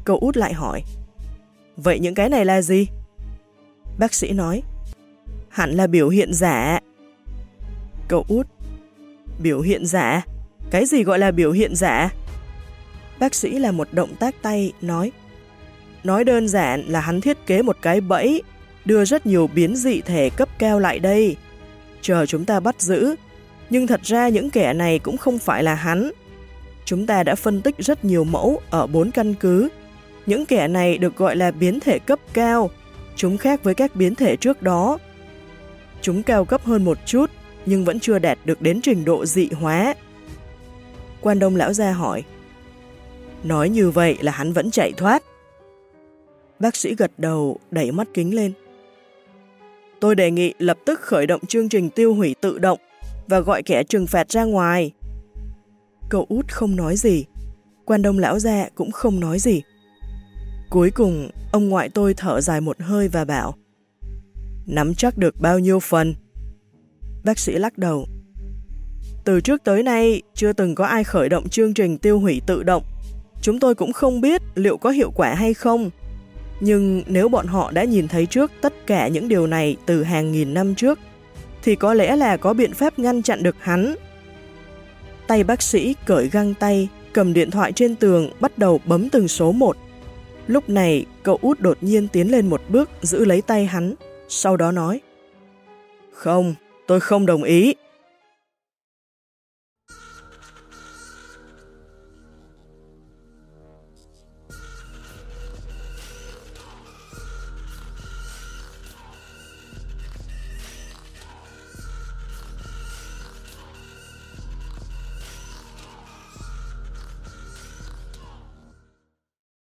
Cậu út lại hỏi Vậy những cái này là gì? Bác sĩ nói Hẳn là biểu hiện giả. Cậu út Biểu hiện giả? Cái gì gọi là biểu hiện giả? Bác sĩ là một động tác tay nói Nói đơn giản là hắn thiết kế một cái bẫy đưa rất nhiều biến dị thể cấp cao lại đây chờ chúng ta bắt giữ. Nhưng thật ra những kẻ này cũng không phải là hắn. Chúng ta đã phân tích rất nhiều mẫu ở bốn căn cứ. Những kẻ này được gọi là biến thể cấp cao. Chúng khác với các biến thể trước đó. Chúng cao cấp hơn một chút, nhưng vẫn chưa đạt được đến trình độ dị hóa. Quan Đông Lão Gia hỏi, Nói như vậy là hắn vẫn chạy thoát. Bác sĩ gật đầu, đẩy mắt kính lên. Tôi đề nghị lập tức khởi động chương trình tiêu hủy tự động và gọi kẻ trừng phạt ra ngoài. Cậu út không nói gì, quan đông lão gia cũng không nói gì. Cuối cùng, ông ngoại tôi thở dài một hơi và bảo Nắm chắc được bao nhiêu phần? Bác sĩ lắc đầu. Từ trước tới nay, chưa từng có ai khởi động chương trình tiêu hủy tự động. Chúng tôi cũng không biết liệu có hiệu quả hay không. Nhưng nếu bọn họ đã nhìn thấy trước tất cả những điều này từ hàng nghìn năm trước, thì có lẽ là có biện pháp ngăn chặn được hắn. Tay bác sĩ cởi găng tay, cầm điện thoại trên tường bắt đầu bấm từng số một. Lúc này, cậu út đột nhiên tiến lên một bước giữ lấy tay hắn, sau đó nói Không, tôi không đồng ý.